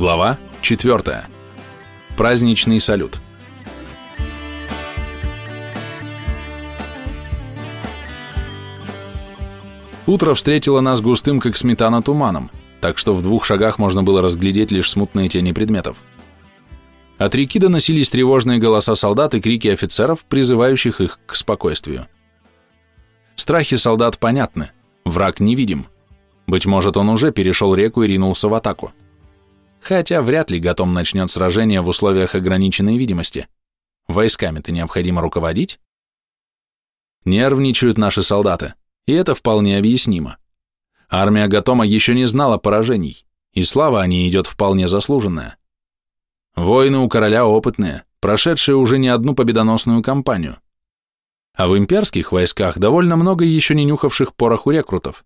Глава 4. Праздничный салют. Утро встретило нас густым, как сметана, туманом, так что в двух шагах можно было разглядеть лишь смутные тени предметов. От реки доносились тревожные голоса солдат и крики офицеров, призывающих их к спокойствию. Страхи солдат понятны, враг невидим. Быть может, он уже перешел реку и ринулся в атаку. Хотя вряд ли Гатом начнет сражение в условиях ограниченной видимости. Войсками-то необходимо руководить. Нервничают наши солдаты, и это вполне объяснимо. Армия Гатома еще не знала поражений, и слава о ней идет вполне заслуженная. Воины у короля опытные, прошедшие уже не одну победоносную кампанию. А в имперских войсках довольно много еще не нюхавших пороху рекрутов.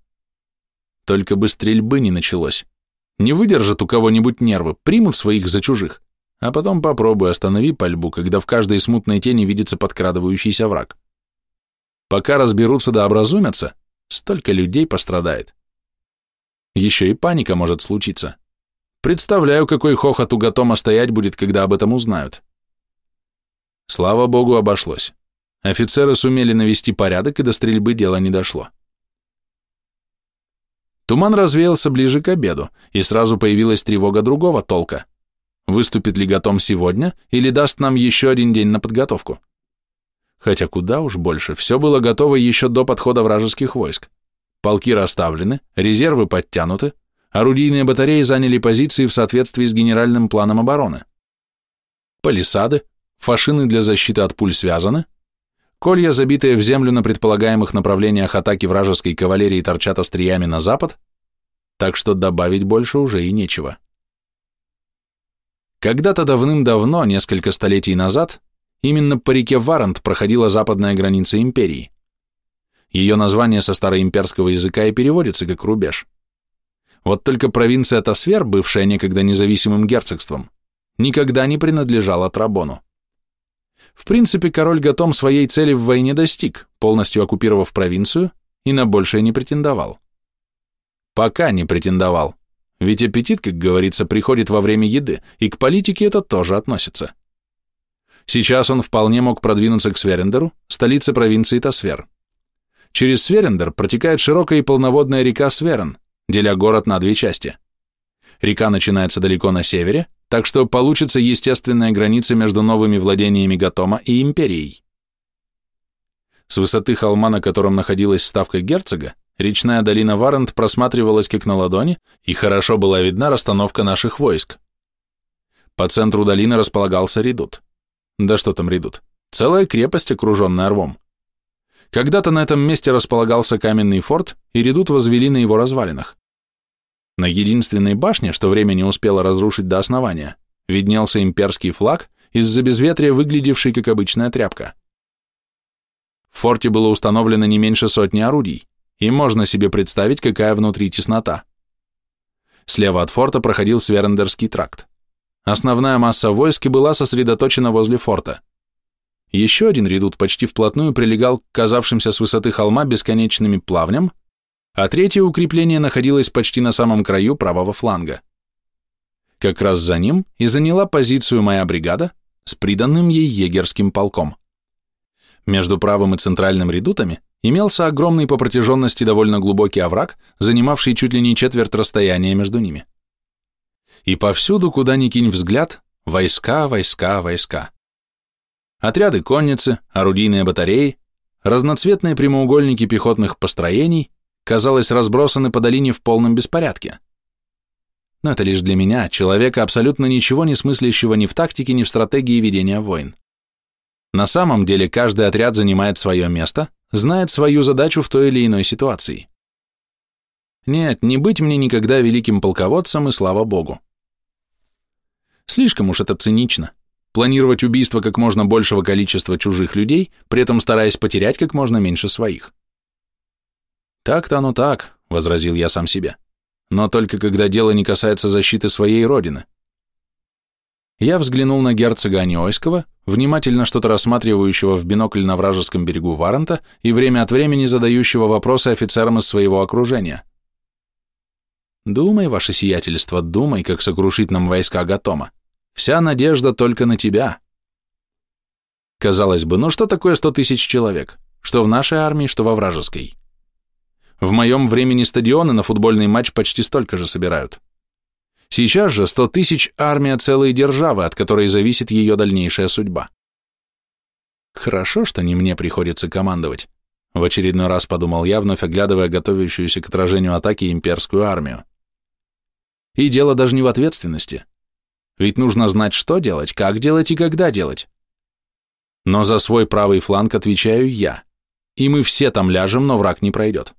Только бы стрельбы не началось. Не выдержат у кого-нибудь нервы, примут своих за чужих, а потом попробуй останови пальбу, когда в каждой смутной тени видится подкрадывающийся враг. Пока разберутся да образумятся, столько людей пострадает. Еще и паника может случиться. Представляю, какой хохот у Гатома стоять будет, когда об этом узнают. Слава богу, обошлось. Офицеры сумели навести порядок, и до стрельбы дело не дошло. Туман развеялся ближе к обеду, и сразу появилась тревога другого толка. Выступит ли Гатом сегодня или даст нам еще один день на подготовку? Хотя куда уж больше, все было готово еще до подхода вражеских войск. Полки расставлены, резервы подтянуты, орудийные батареи заняли позиции в соответствии с генеральным планом обороны. Палисады, фашины для защиты от пуль связаны, Колья, забитые в землю на предполагаемых направлениях атаки вражеской кавалерии, торчат остриями на запад, так что добавить больше уже и нечего. Когда-то давным-давно, несколько столетий назад, именно по реке Варант проходила западная граница империи. Ее название со староимперского языка и переводится как «рубеж». Вот только провинция Тасвер, бывшая некогда независимым герцогством, никогда не принадлежала Трабону. В принципе, король Гатом своей цели в войне достиг, полностью оккупировав провинцию, и на большее не претендовал. Пока не претендовал, ведь аппетит, как говорится, приходит во время еды, и к политике это тоже относится. Сейчас он вполне мог продвинуться к Сверендеру, столице провинции Тасвер. Через Сверендер протекает широкая и полноводная река Сверен, деля город на две части. Река начинается далеко на севере, так что получится естественная граница между новыми владениями Гатома и империей. С высоты холма, на котором находилась ставка герцога, речная долина Варент просматривалась как на ладони, и хорошо была видна расстановка наших войск. По центру долины располагался редут. Да что там редут? Целая крепость, окруженная рвом. Когда-то на этом месте располагался каменный форт, и редут возвели на его развалинах. На единственной башне, что время не успело разрушить до основания, виднелся имперский флаг, из-за безветрия выглядевший как обычная тряпка. В форте было установлено не меньше сотни орудий, и можно себе представить, какая внутри теснота. Слева от форта проходил Сверендерский тракт. Основная масса войск была сосредоточена возле форта. Еще один редут почти вплотную прилегал к казавшимся с высоты холма бесконечными плавням, а третье укрепление находилось почти на самом краю правого фланга. Как раз за ним и заняла позицию моя бригада с приданным ей егерским полком. Между правым и центральным редутами имелся огромный по протяженности довольно глубокий овраг, занимавший чуть ли не четверть расстояния между ними. И повсюду, куда ни кинь взгляд, войска, войска, войска. Отряды конницы, орудийные батареи, разноцветные прямоугольники пехотных построений, казалось, разбросаны по долине в полном беспорядке. Но это лишь для меня, человека, абсолютно ничего не смыслящего ни в тактике, ни в стратегии ведения войн. На самом деле каждый отряд занимает свое место, знает свою задачу в той или иной ситуации. Нет, не быть мне никогда великим полководцем, и слава богу. Слишком уж это цинично. Планировать убийство как можно большего количества чужих людей, при этом стараясь потерять как можно меньше своих. «Так-то оно так», — возразил я сам себе. «Но только когда дело не касается защиты своей родины». Я взглянул на герцога Аниойского, внимательно что-то рассматривающего в бинокль на вражеском берегу Варанта и время от времени задающего вопросы офицерам из своего окружения. Думай, ваше сиятельство, думай, как сокрушить нам войска Гатома. Вся надежда только на тебя. Казалось бы, ну что такое сто тысяч человек? Что в нашей армии, что во вражеской. В моем времени стадионы на футбольный матч почти столько же собирают. Сейчас же сто тысяч – армия целой державы, от которой зависит ее дальнейшая судьба. Хорошо, что не мне приходится командовать. В очередной раз подумал я, вновь оглядывая готовящуюся к отражению атаки имперскую армию. И дело даже не в ответственности. Ведь нужно знать, что делать, как делать и когда делать. Но за свой правый фланг отвечаю я. И мы все там ляжем, но враг не пройдет.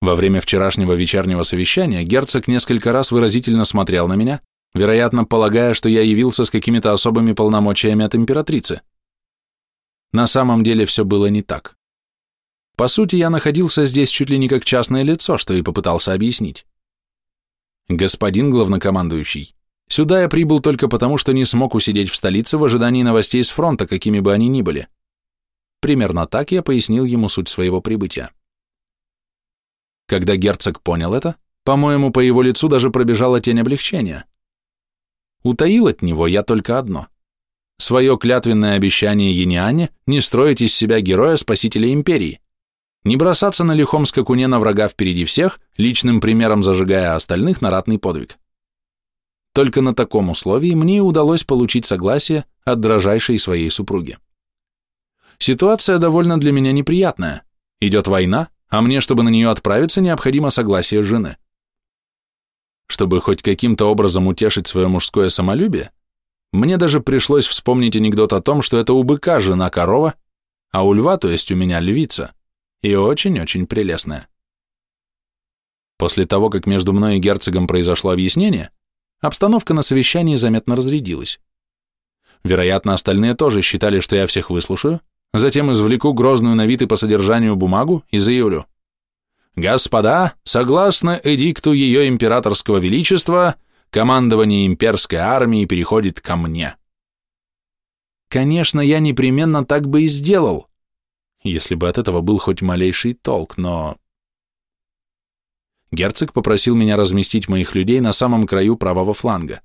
Во время вчерашнего вечернего совещания герцог несколько раз выразительно смотрел на меня, вероятно, полагая, что я явился с какими-то особыми полномочиями от императрицы. На самом деле все было не так. По сути, я находился здесь чуть ли не как частное лицо, что и попытался объяснить. Господин главнокомандующий, сюда я прибыл только потому, что не смог усидеть в столице в ожидании новостей с фронта, какими бы они ни были. Примерно так я пояснил ему суть своего прибытия. Когда герцог понял это, по-моему, по его лицу даже пробежала тень облегчения. Утаил от него я только одно. Свое клятвенное обещание Ениане не строить из себя героя-спасителя империи, не бросаться на лихом скакуне на врага впереди всех, личным примером зажигая остальных на ратный подвиг. Только на таком условии мне удалось получить согласие от дрожайшей своей супруги. Ситуация довольно для меня неприятная. Идет война, а мне, чтобы на нее отправиться, необходимо согласие жены. Чтобы хоть каким-то образом утешить свое мужское самолюбие, мне даже пришлось вспомнить анекдот о том, что это у быка жена корова, а у льва, то есть у меня львица, и очень-очень прелестная. После того, как между мной и герцогом произошло объяснение, обстановка на совещании заметно разрядилась. Вероятно, остальные тоже считали, что я всех выслушаю, Затем извлеку грозную на вид и по содержанию бумагу и заявлю. Господа, согласно эдикту ее императорского величества, командование имперской армии переходит ко мне. Конечно, я непременно так бы и сделал, если бы от этого был хоть малейший толк, но... Герцог попросил меня разместить моих людей на самом краю правого фланга.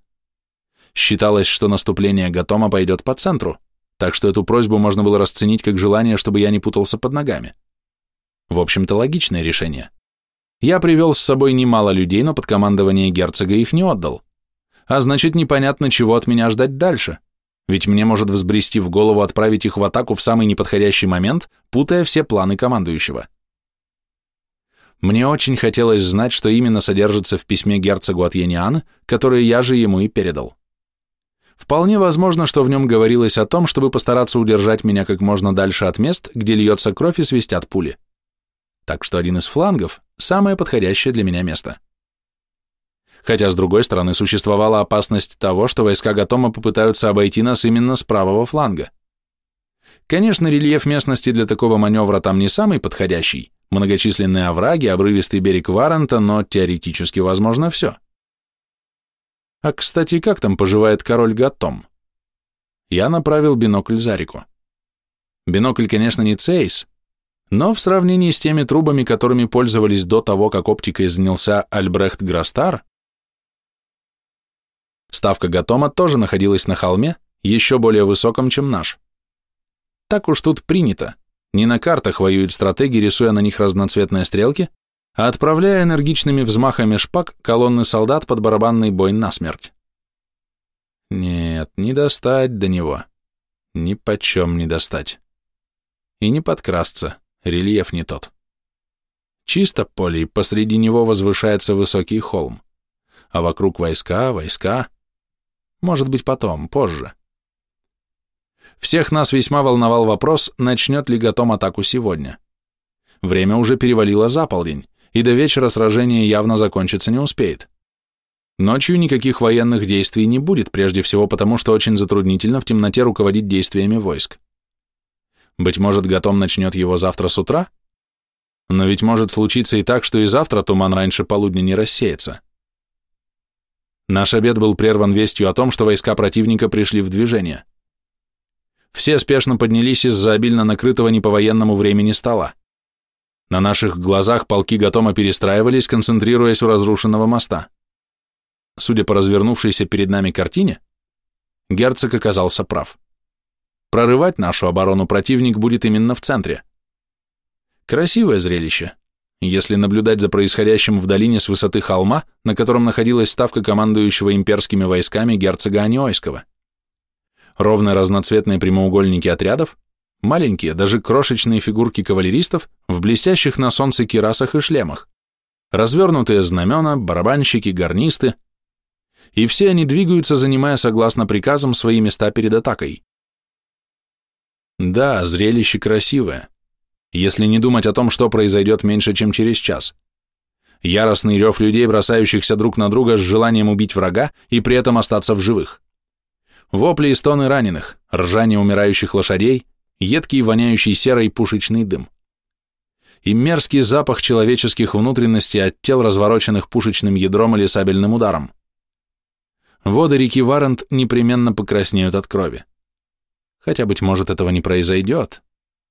Считалось, что наступление Гатома пойдет по центру, так что эту просьбу можно было расценить как желание, чтобы я не путался под ногами. В общем-то, логичное решение. Я привел с собой немало людей, но под командование герцога их не отдал. А значит, непонятно, чего от меня ждать дальше. Ведь мне может взбрести в голову отправить их в атаку в самый неподходящий момент, путая все планы командующего. Мне очень хотелось знать, что именно содержится в письме герцогу от Яниана, которое я же ему и передал. Вполне возможно, что в нем говорилось о том, чтобы постараться удержать меня как можно дальше от мест, где льется кровь и свистят пули. Так что один из флангов – самое подходящее для меня место. Хотя, с другой стороны, существовала опасность того, что войска Гатома попытаются обойти нас именно с правого фланга. Конечно, рельеф местности для такого маневра там не самый подходящий, многочисленные овраги, обрывистый берег Варанта, но теоретически возможно все. А, кстати, как там поживает король Гатом? Я направил бинокль за реку. Бинокль, конечно, не Цейс, но в сравнении с теми трубами, которыми пользовались до того, как оптикой занялся Альбрехт Грастар, ставка Гатома тоже находилась на холме, еще более высоком, чем наш. Так уж тут принято. Не на картах воюют стратеги, рисуя на них разноцветные стрелки, отправляя энергичными взмахами шпаг колонны солдат под барабанный бой насмерть. Нет, не достать до него. Ни почем не достать. И не подкрасться, рельеф не тот. Чисто поле, и посреди него возвышается высокий холм. А вокруг войска, войска. Может быть, потом, позже. Всех нас весьма волновал вопрос, начнет ли Гатом атаку сегодня. Время уже перевалило за полдень, и до вечера сражение явно закончиться не успеет. Ночью никаких военных действий не будет, прежде всего потому, что очень затруднительно в темноте руководить действиями войск. Быть может, Гатом начнет его завтра с утра? Но ведь может случиться и так, что и завтра туман раньше полудня не рассеется. Наш обед был прерван вестью о том, что войска противника пришли в движение. Все спешно поднялись из-за обильно накрытого не по военному времени стола. На наших глазах полки Гатома перестраивались, концентрируясь у разрушенного моста. Судя по развернувшейся перед нами картине, герцог оказался прав. Прорывать нашу оборону противник будет именно в центре. Красивое зрелище, если наблюдать за происходящим в долине с высоты холма, на котором находилась ставка командующего имперскими войсками герцога Аниойского. Ровные разноцветные прямоугольники отрядов, маленькие, даже крошечные фигурки кавалеристов в блестящих на солнце кирасах и шлемах, развернутые знамена, барабанщики, гарнисты, и все они двигаются, занимая согласно приказам свои места перед атакой. Да, зрелище красивое, если не думать о том, что произойдет меньше, чем через час. Яростный рев людей, бросающихся друг на друга с желанием убить врага и при этом остаться в живых. Вопли и стоны раненых, ржание умирающих лошадей, едкий воняющий серой пушечный дым. И мерзкий запах человеческих внутренностей от тел, развороченных пушечным ядром или сабельным ударом. Воды реки Варент непременно покраснеют от крови. Хотя, быть может, этого не произойдет,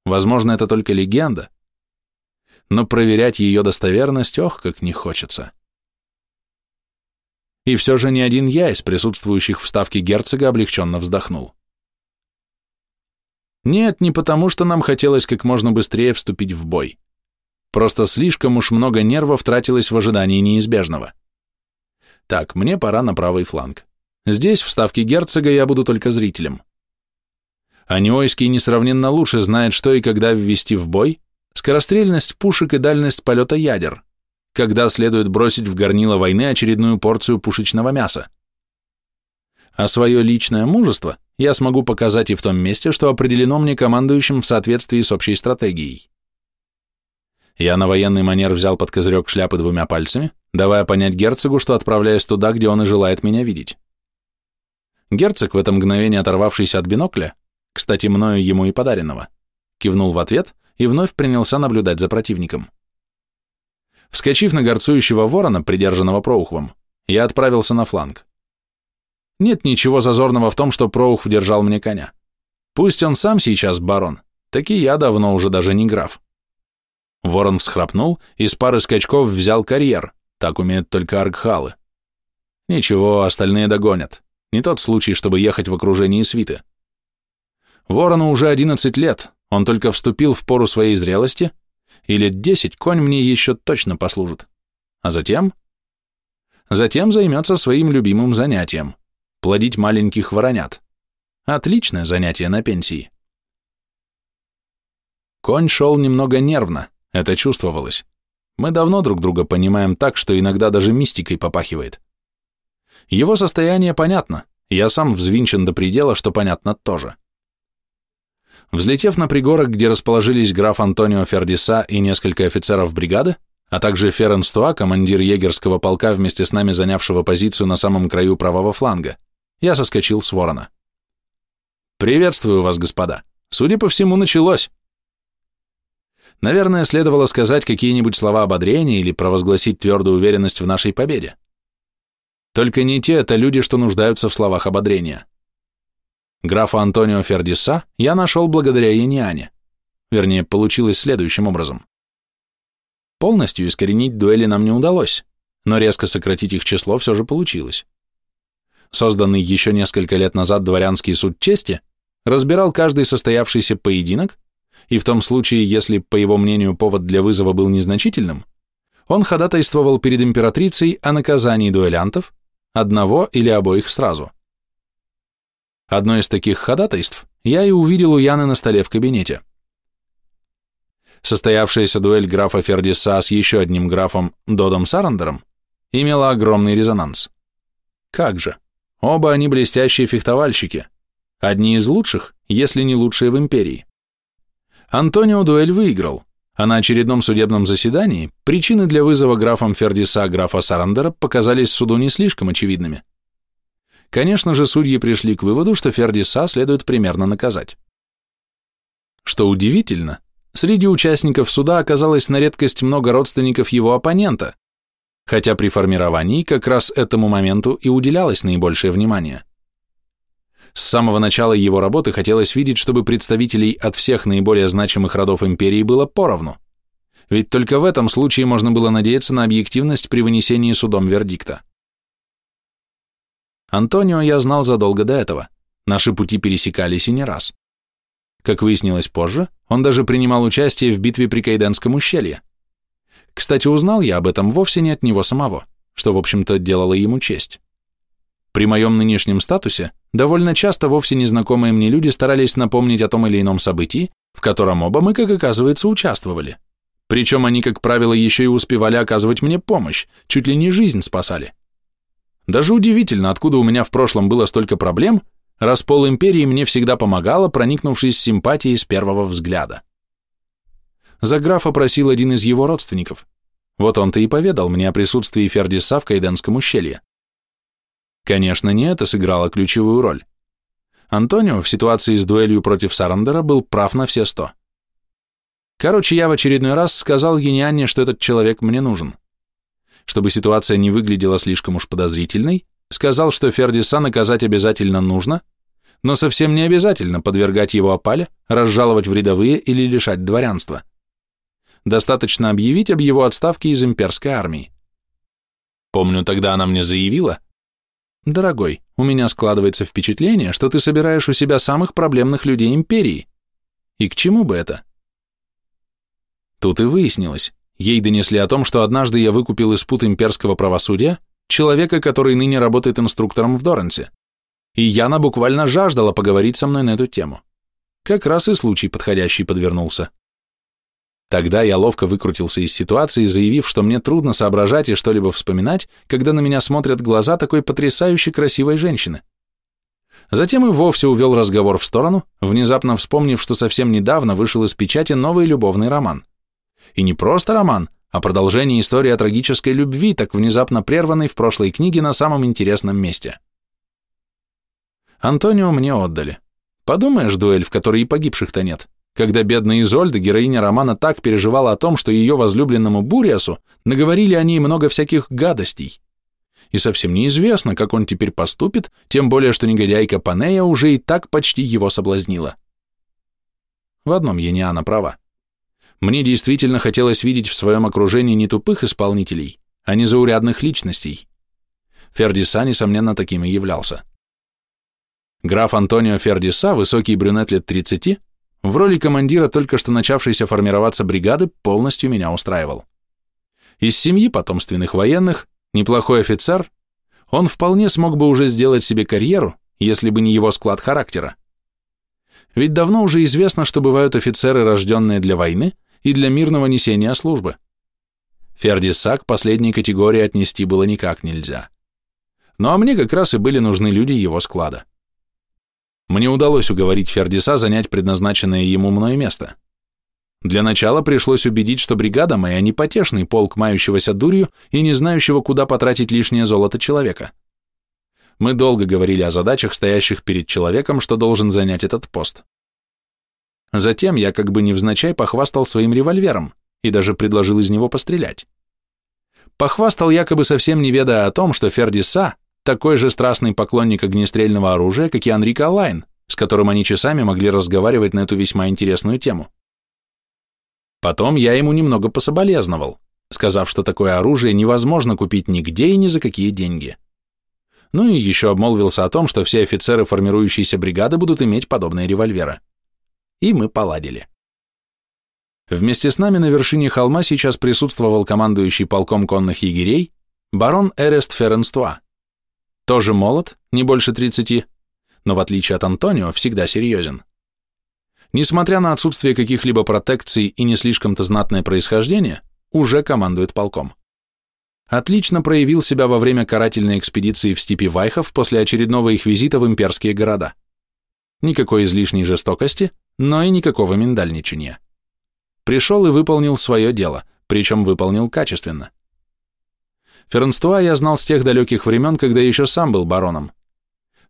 Возможно, это только легенда, но проверять ее достоверность, ох, как не хочется. И все же ни один я из присутствующих в ставке герцога облегченно вздохнул. Нет, не потому, что нам хотелось как можно быстрее вступить в бой. Просто слишком уж много нервов тратилось в ожидании неизбежного. Так, мне пора на правый фланг. Здесь, в ставке герцога, я буду только зрителем. Аниойский несравненно лучше знает, что и когда ввести в бой, скорострельность пушек и дальность полета ядер, когда следует бросить в горнило войны очередную порцию пушечного мяса. А свое личное мужество я смогу показать и в том месте, что определено мне командующим в соответствии с общей стратегией. Я на военный манер взял под козырек шляпы двумя пальцами, давая понять герцогу, что отправляюсь туда, где он и желает меня видеть. Герцог, в это мгновение оторвавшийся от бинокля, кстати, мною ему и подаренного, кивнул в ответ и вновь принялся наблюдать за противником. Вскочив на горцующего ворона, придержанного проухвом, я отправился на фланг. Нет ничего зазорного в том, что проухв держал мне коня. Пусть он сам сейчас барон, так и я давно уже даже не граф. Ворон всхрапнул и с пары скачков взял карьер, так умеют только аркхалы. Ничего, остальные догонят. Не тот случай, чтобы ехать в окружении свиты. Ворону уже 11 лет, он только вступил в пору своей зрелости, и лет 10 конь мне еще точно послужит. А затем? Затем займется своим любимым занятием – плодить маленьких воронят. Отличное занятие на пенсии. Конь шел немного нервно, это чувствовалось. Мы давно друг друга понимаем так, что иногда даже мистикой попахивает. Его состояние понятно, я сам взвинчен до предела, что понятно тоже. Взлетев на пригорок, где расположились граф Антонио Фердиса и несколько офицеров бригады, а также Ферен Стуа, командир егерского полка, вместе с нами занявшего позицию на самом краю правого фланга, я соскочил с ворона. «Приветствую вас, господа. Судя по всему, началось». Наверное, следовало сказать какие-нибудь слова ободрения или провозгласить твердую уверенность в нашей победе. Только не те это люди, что нуждаются в словах ободрения. Графа Антонио Фердиса я нашел благодаря Яниане. Вернее, получилось следующим образом. Полностью искоренить дуэли нам не удалось, но резко сократить их число все же получилось. Созданный еще несколько лет назад дворянский суд чести разбирал каждый состоявшийся поединок, и в том случае, если, по его мнению, повод для вызова был незначительным, он ходатайствовал перед императрицей о наказании дуэлянтов, одного или обоих сразу. Одно из таких ходатайств я и увидел у Яны на столе в кабинете. Состоявшаяся дуэль графа Фердиса с еще одним графом Додом Сарандером имела огромный резонанс. Как же, оба они блестящие фехтовальщики, одни из лучших, если не лучшие в империи. Антонио дуэль выиграл, а на очередном судебном заседании причины для вызова графом Фердиса графа Сарандера показались суду не слишком очевидными. Конечно же, судьи пришли к выводу, что Фердиса следует примерно наказать. Что удивительно, среди участников суда оказалось на редкость много родственников его оппонента, хотя при формировании как раз этому моменту и уделялось наибольшее внимание. С самого начала его работы хотелось видеть, чтобы представителей от всех наиболее значимых родов империи было поровну. ведь только в этом случае можно было надеяться на объективность при вынесении судом вердикта. Антонио я знал задолго до этого, наши пути пересекались и не раз. Как выяснилось позже, он даже принимал участие в битве при Кайденском ущелье. Кстати, узнал я об этом вовсе не от него самого, что, в общем-то, делало ему честь. При моем нынешнем статусе довольно часто вовсе незнакомые мне люди старались напомнить о том или ином событии, в котором оба мы, как оказывается, участвовали. Причем они, как правило, еще и успевали оказывать мне помощь, чуть ли не жизнь спасали. Даже удивительно, откуда у меня в прошлом было столько проблем, раз пол империи мне всегда помогала, проникнувшись симпатией с первого взгляда. За графа просил один из его родственников. Вот он-то и поведал мне о присутствии Фердиса в Кайденском ущелье. Конечно, не это сыграло ключевую роль. Антонио в ситуации с дуэлью против Сарандера был прав на все сто. Короче, я в очередной раз сказал Генианне, что этот человек мне нужен. Чтобы ситуация не выглядела слишком уж подозрительной, сказал, что Фердиса наказать обязательно нужно, но совсем не обязательно подвергать его опале, разжаловать в рядовые или лишать дворянства. Достаточно объявить об его отставке из имперской армии. Помню, тогда она мне заявила, «Дорогой, у меня складывается впечатление, что ты собираешь у себя самых проблемных людей империи. И к чему бы это?» Тут и выяснилось. Ей донесли о том, что однажды я выкупил из пут имперского правосудия человека, который ныне работает инструктором в Доренсе. И Яна буквально жаждала поговорить со мной на эту тему. Как раз и случай подходящий подвернулся. Тогда я ловко выкрутился из ситуации, заявив, что мне трудно соображать и что-либо вспоминать, когда на меня смотрят глаза такой потрясающе красивой женщины. Затем и вовсе увел разговор в сторону, внезапно вспомнив, что совсем недавно вышел из печати новый любовный роман. И не просто роман, а продолжение истории о трагической любви, так внезапно прерванной в прошлой книге на самом интересном месте. Антонио мне отдали. Подумаешь, дуэль, в которой и погибших-то нет когда бедная Изольда, героиня романа, так переживала о том, что ее возлюбленному Буриасу наговорили о ней много всяких гадостей. И совсем неизвестно, как он теперь поступит, тем более, что негодяйка Панея уже и так почти его соблазнила. В одном Ениана права. Мне действительно хотелось видеть в своем окружении не тупых исполнителей, а незаурядных личностей. Фердиса, несомненно, таким и являлся. Граф Антонио Фердиса, высокий брюнет лет 30, в роли командира только что начавшейся формироваться бригады полностью меня устраивал. Из семьи потомственных военных, неплохой офицер, он вполне смог бы уже сделать себе карьеру, если бы не его склад характера. Ведь давно уже известно, что бывают офицеры, рожденные для войны и для мирного несения службы. Фердиса к последней категории отнести было никак нельзя. Ну а мне как раз и были нужны люди его склада. Мне удалось уговорить Фердиса занять предназначенное ему мной место. Для начала пришлось убедить, что бригада моя не потешный полк, мающегося дурью и не знающего, куда потратить лишнее золото человека. Мы долго говорили о задачах, стоящих перед человеком, что должен занять этот пост. Затем я как бы невзначай похвастал своим револьвером и даже предложил из него пострелять. Похвастал якобы совсем не ведая о том, что Фердиса такой же страстный поклонник огнестрельного оружия, как и Анрика Лайн, с которым они часами могли разговаривать на эту весьма интересную тему. Потом я ему немного пособолезновал, сказав, что такое оружие невозможно купить нигде и ни за какие деньги. Ну и еще обмолвился о том, что все офицеры формирующейся бригады будут иметь подобные револьверы. И мы поладили. Вместе с нами на вершине холма сейчас присутствовал командующий полком конных егерей барон Эрест Ференстуа. Тоже молод, не больше 30, но в отличие от Антонио, всегда серьезен. Несмотря на отсутствие каких-либо протекций и не слишком-то знатное происхождение, уже командует полком. Отлично проявил себя во время карательной экспедиции в степи Вайхов после очередного их визита в имперские города. Никакой излишней жестокости, но и никакого миндальничания. Пришел и выполнил свое дело, причем выполнил качественно. Фернстуа я знал с тех далеких времен, когда еще сам был бароном.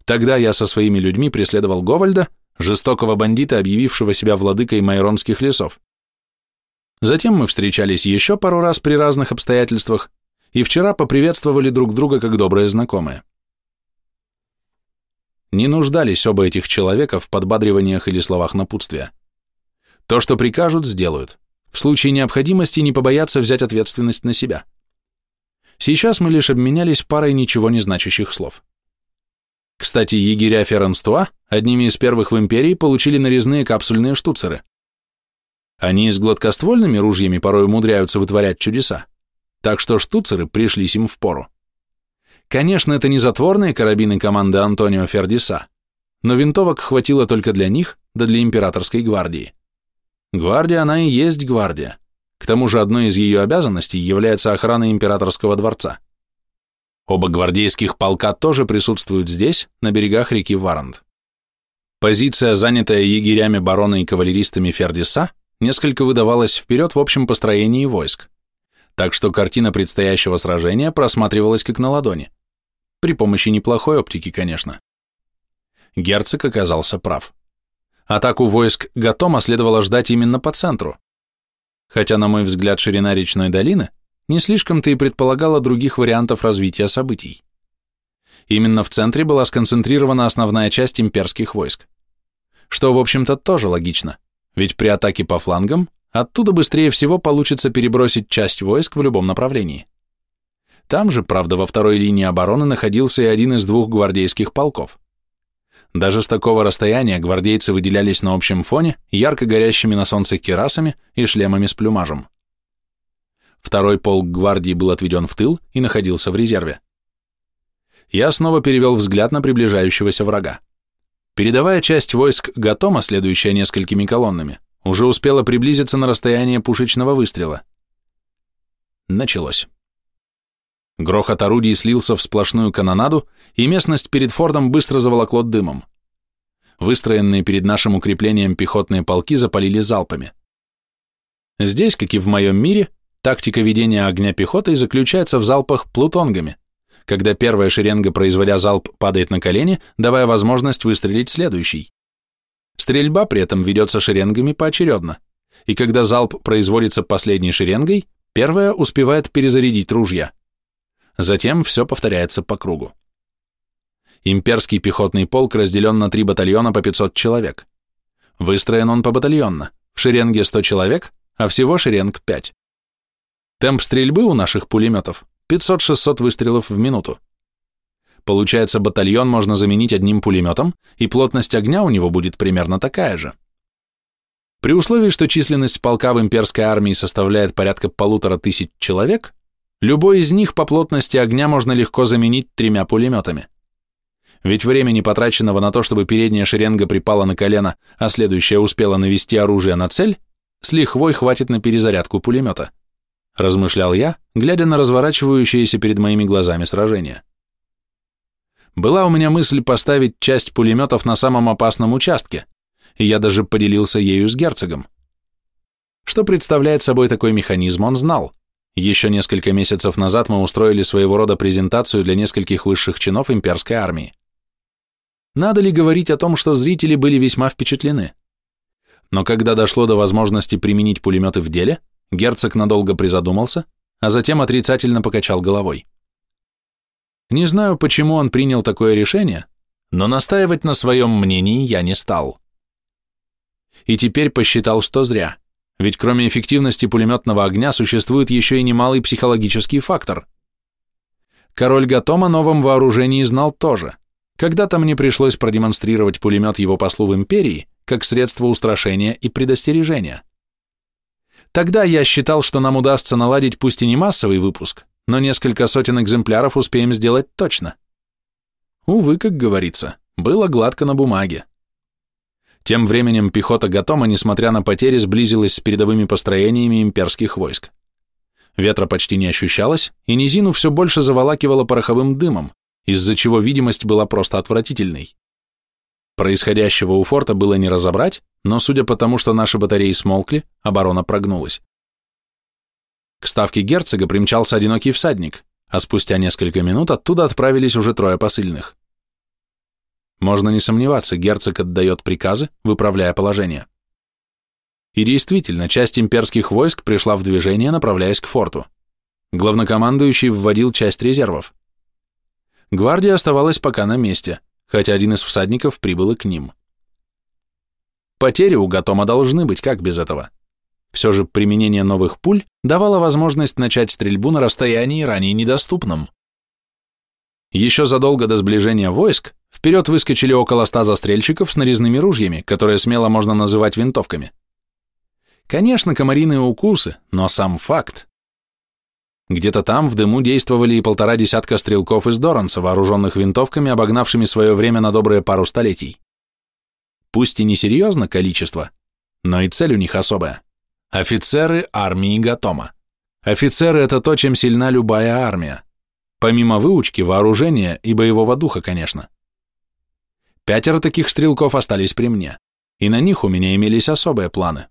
Тогда я со своими людьми преследовал Говальда, жестокого бандита, объявившего себя владыкой майронских лесов. Затем мы встречались еще пару раз при разных обстоятельствах, и вчера поприветствовали друг друга как добрые знакомые. Не нуждались оба этих человека в подбадриваниях или словах напутствия. То, что прикажут, сделают. в случае необходимости не побояться взять ответственность на себя. Сейчас мы лишь обменялись парой ничего не значащих слов. Кстати, егеря Ференстуа одними из первых в империи получили нарезные капсульные штуцеры. Они с гладкоствольными ружьями порой умудряются вытворять чудеса, так что штуцеры пришлись им в пору. Конечно, это не затворные карабины команды Антонио Фердиса, но винтовок хватило только для них, да для императорской гвардии. Гвардия она и есть гвардия. К тому же одной из ее обязанностей является охрана императорского дворца. Оба гвардейских полка тоже присутствуют здесь, на берегах реки Варант. Позиция, занятая егерями барона и кавалеристами Фердиса, несколько выдавалась вперед в общем построении войск, так что картина предстоящего сражения просматривалась как на ладони. При помощи неплохой оптики, конечно. Герцог оказался прав. Атаку войск Гатома следовало ждать именно по центру. Хотя, на мой взгляд, ширина речной долины не слишком-то и предполагала других вариантов развития событий. Именно в центре была сконцентрирована основная часть имперских войск. Что, в общем-то, тоже логично, ведь при атаке по флангам оттуда быстрее всего получится перебросить часть войск в любом направлении. Там же, правда, во второй линии обороны находился и один из двух гвардейских полков. Даже с такого расстояния гвардейцы выделялись на общем фоне ярко горящими на солнце керасами и шлемами с плюмажем. Второй полк гвардии был отведен в тыл и находился в резерве. Я снова перевел взгляд на приближающегося врага. Передовая часть войск Гатома, следующая несколькими колоннами, уже успела приблизиться на расстояние пушечного выстрела. Началось. Грохот орудий слился в сплошную канонаду, и местность перед фортом быстро заволокло дымом. Выстроенные перед нашим укреплением пехотные полки запалили залпами. Здесь, как и в моем мире, Тактика ведения огня пехотой заключается в залпах плутонгами, когда первая шеренга, производя залп, падает на колени, давая возможность выстрелить следующий. Стрельба при этом ведется шеренгами поочередно, и когда залп производится последней шеренгой, первая успевает перезарядить ружья. Затем все повторяется по кругу. Имперский пехотный полк разделен на три батальона по 500 человек. Выстроен он по батальонно, в шеренге 100 человек, а всего шеренг 5. Темп стрельбы у наших пулеметов 500-600 выстрелов в минуту. Получается, батальон можно заменить одним пулеметом, и плотность огня у него будет примерно такая же. При условии, что численность полка в имперской армии составляет порядка полутора тысяч человек, любой из них по плотности огня можно легко заменить тремя пулеметами. Ведь времени, потраченного на то, чтобы передняя шеренга припала на колено, а следующая успела навести оружие на цель, с лихвой хватит на перезарядку пулемета размышлял я, глядя на разворачивающееся перед моими глазами сражение. Была у меня мысль поставить часть пулеметов на самом опасном участке, и я даже поделился ею с герцогом. Что представляет собой такой механизм, он знал. Еще несколько месяцев назад мы устроили своего рода презентацию для нескольких высших чинов имперской армии. Надо ли говорить о том, что зрители были весьма впечатлены? Но когда дошло до возможности применить пулеметы в деле, Герцог надолго призадумался, а затем отрицательно покачал головой. Не знаю, почему он принял такое решение, но настаивать на своем мнении я не стал. И теперь посчитал, что зря, ведь кроме эффективности пулеметного огня существует еще и немалый психологический фактор. Король Гатом о новом вооружении знал тоже. Когда-то мне пришлось продемонстрировать пулемет его послу в империи как средство устрашения и предостережения. Тогда я считал, что нам удастся наладить пусть и не массовый выпуск, но несколько сотен экземпляров успеем сделать точно. Увы, как говорится, было гладко на бумаге. Тем временем пехота Гатома, несмотря на потери, сблизилась с передовыми построениями имперских войск. Ветра почти не ощущалось, и низину все больше заволакивало пороховым дымом, из-за чего видимость была просто отвратительной. Происходящего у форта было не разобрать, но судя по тому, что наши батареи смолкли, оборона прогнулась. К ставке герцога примчался одинокий всадник, а спустя несколько минут оттуда отправились уже трое посыльных. Можно не сомневаться, герцог отдает приказы, выправляя положение. И действительно, часть имперских войск пришла в движение, направляясь к форту. Главнокомандующий вводил часть резервов. Гвардия оставалась пока на месте – хотя один из всадников прибыл и к ним. Потери у Гатома должны быть, как без этого. Все же применение новых пуль давало возможность начать стрельбу на расстоянии ранее недоступном. Еще задолго до сближения войск вперед выскочили около ста застрельщиков с нарезными ружьями, которые смело можно называть винтовками. Конечно, комариные укусы, но сам факт. Где-то там в дыму действовали и полтора десятка стрелков из Доранса, вооруженных винтовками, обогнавшими свое время на добрые пару столетий. Пусть и не серьезно количество, но и цель у них особая. Офицеры армии Гатома. Офицеры – это то, чем сильна любая армия. Помимо выучки, вооружения и боевого духа, конечно. Пятеро таких стрелков остались при мне, и на них у меня имелись особые планы.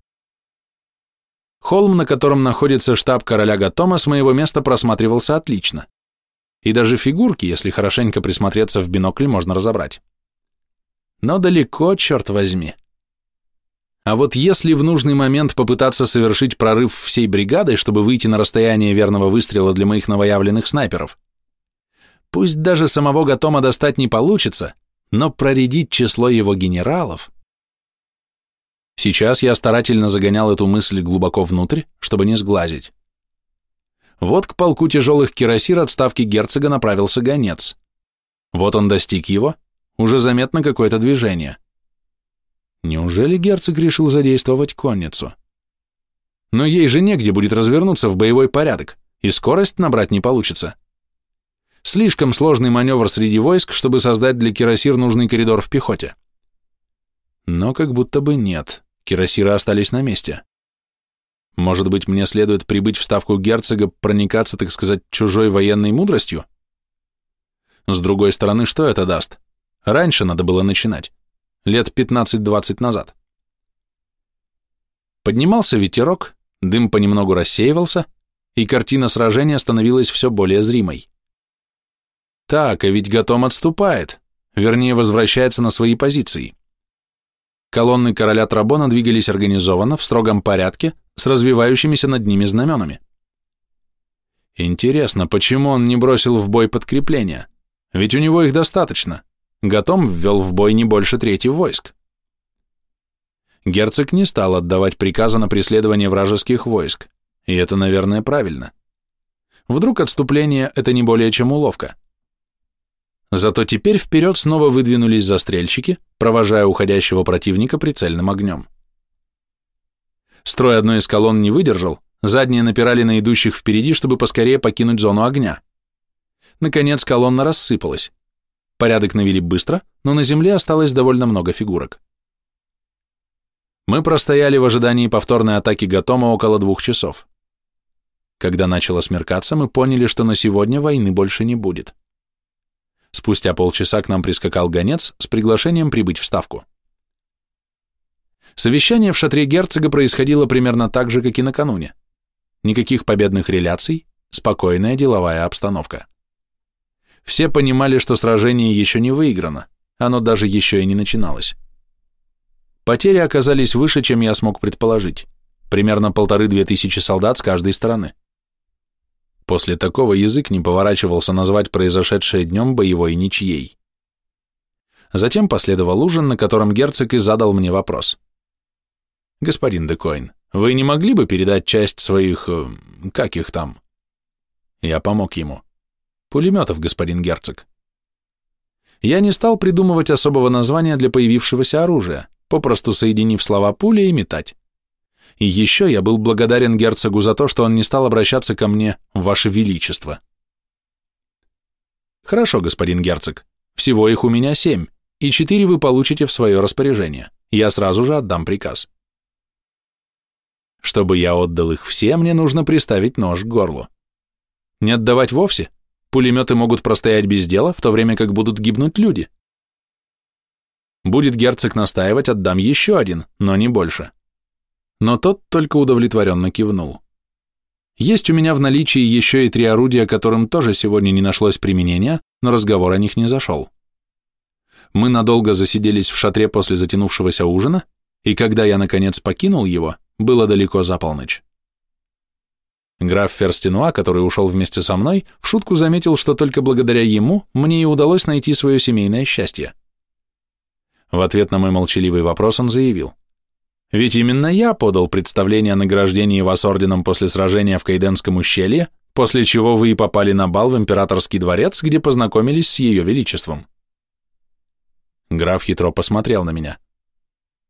Холм, на котором находится штаб короля Гатома, с моего места просматривался отлично. И даже фигурки, если хорошенько присмотреться в бинокль, можно разобрать. Но далеко, черт возьми. А вот если в нужный момент попытаться совершить прорыв всей бригадой, чтобы выйти на расстояние верного выстрела для моих новоявленных снайперов, пусть даже самого Гатома достать не получится, но проредить число его генералов... Сейчас я старательно загонял эту мысль глубоко внутрь, чтобы не сглазить. Вот к полку тяжелых кирасир от ставки герцога направился гонец. Вот он достиг его, уже заметно какое-то движение. Неужели герцог решил задействовать конницу? Но ей же негде будет развернуться в боевой порядок, и скорость набрать не получится. Слишком сложный маневр среди войск, чтобы создать для кирасир нужный коридор в пехоте. Но как будто бы нет. Кирасиры остались на месте. Может быть, мне следует прибыть в ставку герцога, проникаться, так сказать, чужой военной мудростью? С другой стороны, что это даст? Раньше надо было начинать. Лет 15-20 назад. Поднимался ветерок, дым понемногу рассеивался, и картина сражения становилась все более зримой. Так, а ведь Гатом отступает, вернее, возвращается на свои позиции. Колонны короля Трабона двигались организованно, в строгом порядке, с развивающимися над ними знаменами. Интересно, почему он не бросил в бой подкрепления? Ведь у него их достаточно. Гатом ввел в бой не больше трети войск. Герцог не стал отдавать приказа на преследование вражеских войск, и это, наверное, правильно. Вдруг отступление – это не более чем уловка. Зато теперь вперед снова выдвинулись застрельщики, провожая уходящего противника прицельным огнем. Строй одной из колонн не выдержал, задние напирали на идущих впереди, чтобы поскорее покинуть зону огня. Наконец колонна рассыпалась. Порядок навели быстро, но на земле осталось довольно много фигурок. Мы простояли в ожидании повторной атаки Гатома около двух часов. Когда начало смеркаться, мы поняли, что на сегодня войны больше не будет. Спустя полчаса к нам прискакал гонец с приглашением прибыть в Ставку. Совещание в шатре герцога происходило примерно так же, как и накануне. Никаких победных реляций, спокойная деловая обстановка. Все понимали, что сражение еще не выиграно, оно даже еще и не начиналось. Потери оказались выше, чем я смог предположить, примерно полторы-две тысячи солдат с каждой стороны. После такого язык не поворачивался назвать произошедшее днем боевой ничьей. Затем последовал ужин, на котором герцог и задал мне вопрос. «Господин Декоин, вы не могли бы передать часть своих... Э, как их там?» Я помог ему. «Пулеметов, господин герцог». Я не стал придумывать особого названия для появившегося оружия, попросту соединив слова пуля и метать. И еще я был благодарен герцогу за то, что он не стал обращаться ко мне, Ваше Величество. Хорошо, господин герцог, всего их у меня семь, и четыре вы получите в свое распоряжение. Я сразу же отдам приказ. Чтобы я отдал их все, мне нужно приставить нож к горлу. Не отдавать вовсе? Пулеметы могут простоять без дела, в то время как будут гибнуть люди. Будет герцог настаивать, отдам еще один, но не больше но тот только удовлетворенно кивнул. Есть у меня в наличии еще и три орудия, которым тоже сегодня не нашлось применения, но разговор о них не зашел. Мы надолго засиделись в шатре после затянувшегося ужина, и когда я, наконец, покинул его, было далеко за полночь. Граф Ферстенуа, который ушел вместе со мной, в шутку заметил, что только благодаря ему мне и удалось найти свое семейное счастье. В ответ на мой молчаливый вопрос он заявил. Ведь именно я подал представление о награждении вас орденом после сражения в Кайденском ущелье, после чего вы и попали на бал в императорский дворец, где познакомились с ее величеством. Граф хитро посмотрел на меня.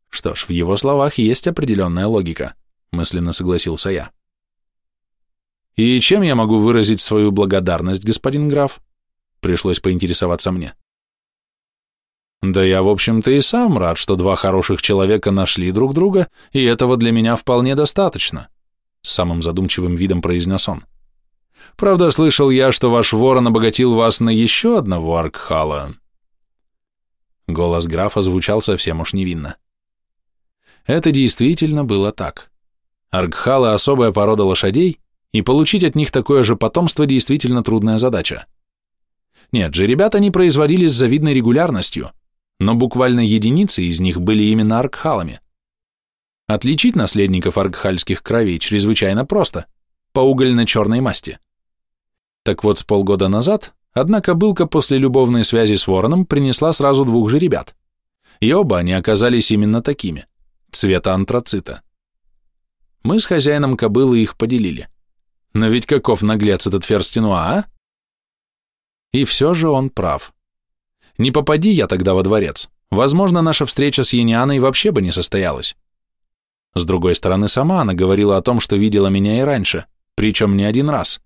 Что ж, в его словах есть определенная логика, мысленно согласился я. И чем я могу выразить свою благодарность, господин граф? Пришлось поинтересоваться мне. Да я, в общем-то, и сам рад, что два хороших человека нашли друг друга, и этого для меня вполне достаточно, самым задумчивым видом произнес он. Правда, слышал я, что ваш ворон обогатил вас на еще одного Аркхала. Голос графа звучал совсем уж невинно. Это действительно было так. Аркхалы – особая порода лошадей, и получить от них такое же потомство действительно трудная задача. Нет же, ребята не производились с завидной регулярностью – но буквально единицы из них были именно аркхалами. Отличить наследников аркхальских кровей чрезвычайно просто, по угольно-черной масти. Так вот, с полгода назад одна кобылка после любовной связи с вороном принесла сразу двух же ребят, и оба они оказались именно такими, цвета антрацита. Мы с хозяином кобылы их поделили. Но ведь каков наглец этот Ферстинуа, а? И все же он прав. Не попади я тогда во дворец, возможно, наша встреча с Енианой вообще бы не состоялась. С другой стороны, сама она говорила о том, что видела меня и раньше, причем не один раз.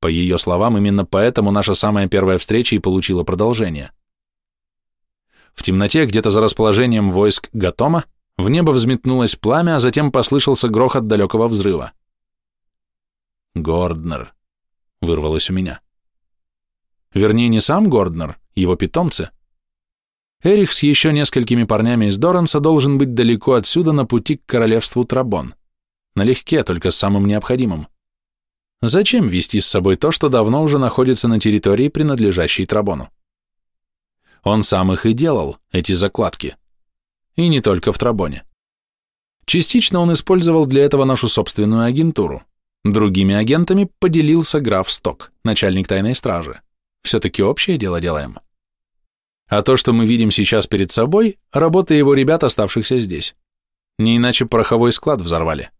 По ее словам, именно поэтому наша самая первая встреча и получила продолжение. В темноте, где-то за расположением войск Гатома, в небо взметнулось пламя, а затем послышался грохот далекого взрыва. «Горднер», — вырвалось у меня. Вернее, не сам Горднер, его питомцы. Эрих с еще несколькими парнями из Доранса должен быть далеко отсюда на пути к королевству Трабон. Налегке, только с самым необходимым. Зачем вести с собой то, что давно уже находится на территории, принадлежащей Трабону? Он сам их и делал, эти закладки. И не только в Трабоне. Частично он использовал для этого нашу собственную агентуру. Другими агентами поделился граф Сток, начальник тайной стражи. Все-таки общее дело делаем. А то, что мы видим сейчас перед собой, работа его ребят, оставшихся здесь. Не иначе пороховой склад взорвали.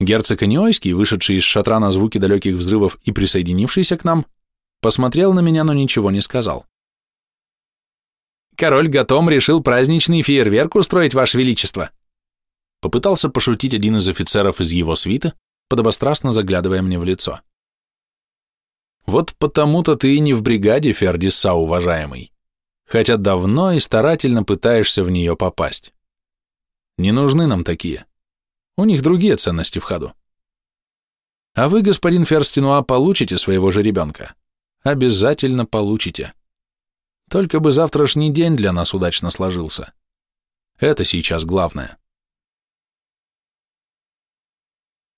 Герцог Аниойский, вышедший из шатра на звуки далеких взрывов и присоединившийся к нам, посмотрел на меня, но ничего не сказал. «Король Гатом решил праздничный фейерверк устроить, Ваше Величество!» Попытался пошутить один из офицеров из его свита, подобострастно заглядывая мне в лицо. Вот потому-то ты и не в бригаде, Фердиса, уважаемый, хотя давно и старательно пытаешься в нее попасть. Не нужны нам такие. У них другие ценности в ходу. А вы, господин Ферстинуа, получите своего же ребенка. Обязательно получите. Только бы завтрашний день для нас удачно сложился. Это сейчас главное.